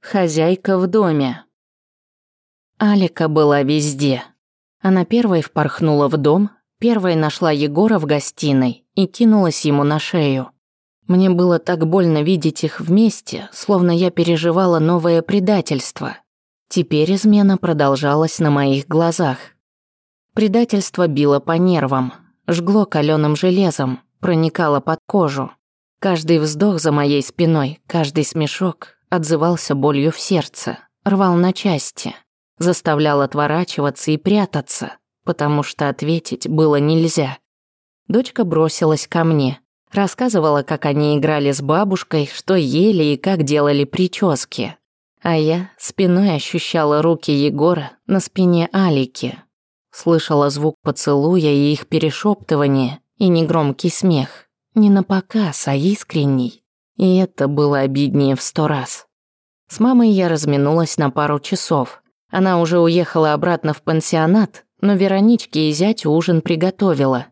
Хозяйка в доме. Алика была везде. Она первой впорхнула в дом, первой нашла Егора в гостиной и кинулась ему на шею. Мне было так больно видеть их вместе, словно я переживала новое предательство. Теперь измена продолжалась на моих глазах. Предательство било по нервам, жгло каленым железом, проникало под кожу. Каждый вздох за моей спиной, каждый смешок, отзывался болью в сердце, рвал на части, заставлял отворачиваться и прятаться, потому что ответить было нельзя. Дочка бросилась ко мне, рассказывала, как они играли с бабушкой, что ели и как делали прически. А я спиной ощущала руки Егора на спине Алики. Слышала звук поцелуя и их перешептывание, и негромкий смех. Не на показ, а искренний. И это было обиднее в сто раз. С мамой я разминулась на пару часов. Она уже уехала обратно в пансионат, но Вероничке и зять ужин приготовила.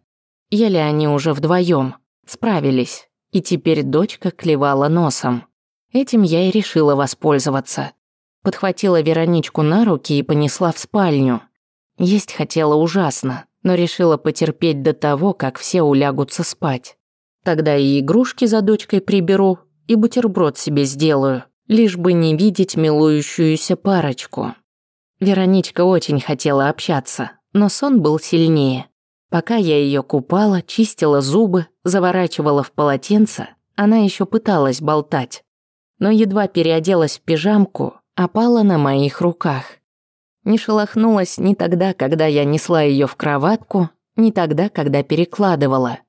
Ели они уже вдвоем, справились, и теперь дочка клевала носом. Этим я и решила воспользоваться. Подхватила Вероничку на руки и понесла в спальню. Есть хотела ужасно, но решила потерпеть до того, как все улягутся спать. Тогда и игрушки за дочкой приберу, и бутерброд себе сделаю, лишь бы не видеть милующуюся парочку. Вероничка очень хотела общаться, но сон был сильнее. Пока я ее купала, чистила зубы, заворачивала в полотенце, она еще пыталась болтать. Но едва переоделась в пижамку, опала на моих руках. Не шелохнулась ни тогда, когда я несла ее в кроватку, ни тогда, когда перекладывала –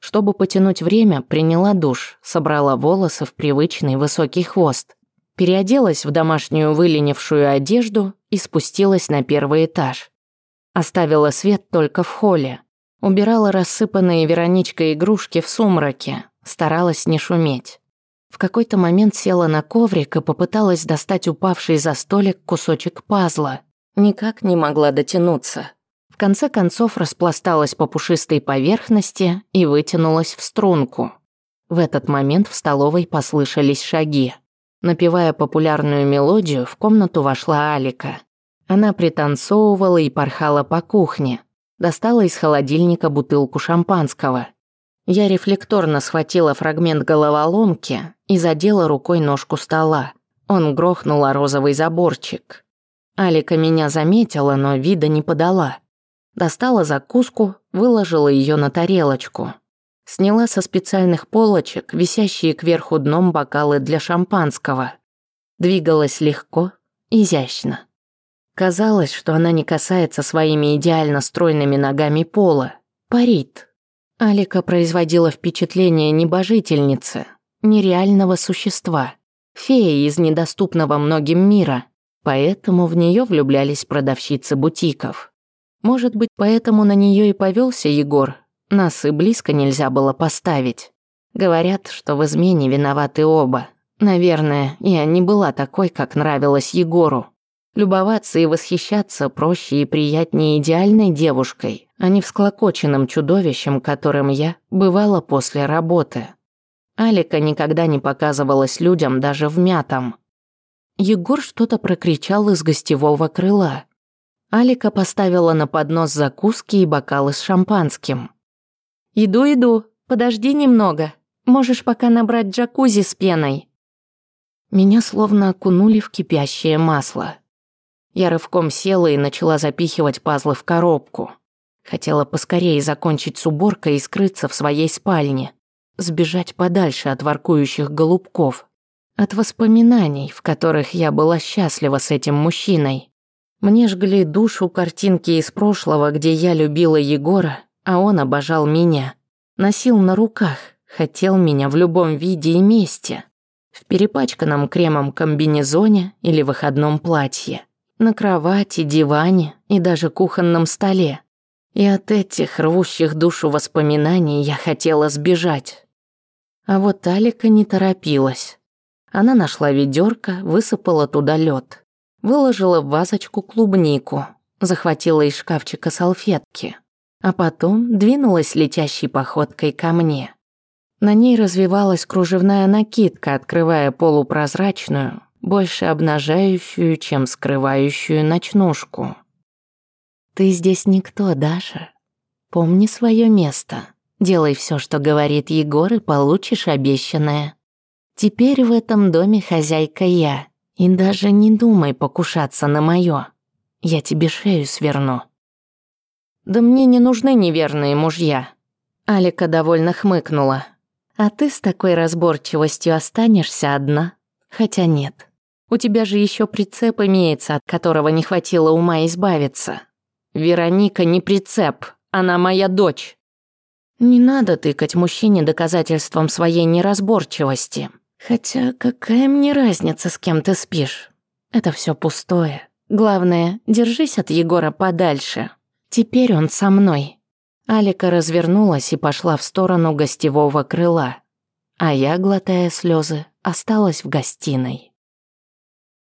чтобы потянуть время, приняла душ, собрала волосы в привычный высокий хвост, переоделась в домашнюю выленившую одежду и спустилась на первый этаж. Оставила свет только в холле. Убирала рассыпанные Вероничкой игрушки в сумраке, старалась не шуметь. В какой-то момент села на коврик и попыталась достать упавший за столик кусочек пазла. Никак не могла дотянуться конце концов распласталась по пушистой поверхности и вытянулась в струнку. В этот момент в столовой послышались шаги. Напевая популярную мелодию, в комнату вошла Алика. Она пританцовывала и порхала по кухне. Достала из холодильника бутылку шампанского. Я рефлекторно схватила фрагмент головоломки и задела рукой ножку стола. Он грохнул о розовый заборчик. Алика меня заметила, но вида не подала – Достала закуску, выложила ее на тарелочку. Сняла со специальных полочек висящие кверху дном бокалы для шампанского. Двигалась легко, изящно. Казалось, что она не касается своими идеально стройными ногами пола. Парит. Алика производила впечатление небожительницы, нереального существа, феи из недоступного многим мира, поэтому в нее влюблялись продавщицы бутиков. Может быть, поэтому на нее и повелся Егор. Нас и близко нельзя было поставить. Говорят, что в измене виноваты оба. Наверное, я не была такой, как нравилась Егору. Любоваться и восхищаться проще и приятнее идеальной девушкой, а не всклокоченным чудовищем, которым я бывала после работы. Алика никогда не показывалась людям даже в мятом. Егор что-то прокричал из гостевого крыла. Алика поставила на поднос закуски и бокалы с шампанским. «Иду, иду. Подожди немного. Можешь пока набрать джакузи с пеной». Меня словно окунули в кипящее масло. Я рывком села и начала запихивать пазлы в коробку. Хотела поскорее закончить с уборкой и скрыться в своей спальне. Сбежать подальше от воркующих голубков. От воспоминаний, в которых я была счастлива с этим мужчиной. Мне жгли душу картинки из прошлого, где я любила Егора, а он обожал меня. Носил на руках, хотел меня в любом виде и месте. В перепачканном кремом комбинезоне или выходном платье. На кровати, диване и даже кухонном столе. И от этих рвущих душу воспоминаний я хотела сбежать. А вот Алика не торопилась. Она нашла ведерко, высыпала туда лед выложила в вазочку клубнику, захватила из шкафчика салфетки, а потом двинулась летящей походкой ко мне. На ней развивалась кружевная накидка, открывая полупрозрачную, больше обнажающую, чем скрывающую ночнушку. «Ты здесь никто, Даша. Помни свое место. Делай все, что говорит Егор, и получишь обещанное. Теперь в этом доме хозяйка я, и даже не думай покушаться на моё. Я тебе шею сверну». «Да мне не нужны неверные мужья». Алика довольно хмыкнула. «А ты с такой разборчивостью останешься одна? Хотя нет. У тебя же ещё прицеп имеется, от которого не хватило ума избавиться. Вероника не прицеп, она моя дочь». «Не надо тыкать мужчине доказательством своей неразборчивости», Хотя какая мне разница, с кем ты спишь? Это все пустое. Главное, держись от Егора подальше. Теперь он со мной. Алика развернулась и пошла в сторону гостевого крыла. А я, глотая слезы, осталась в гостиной.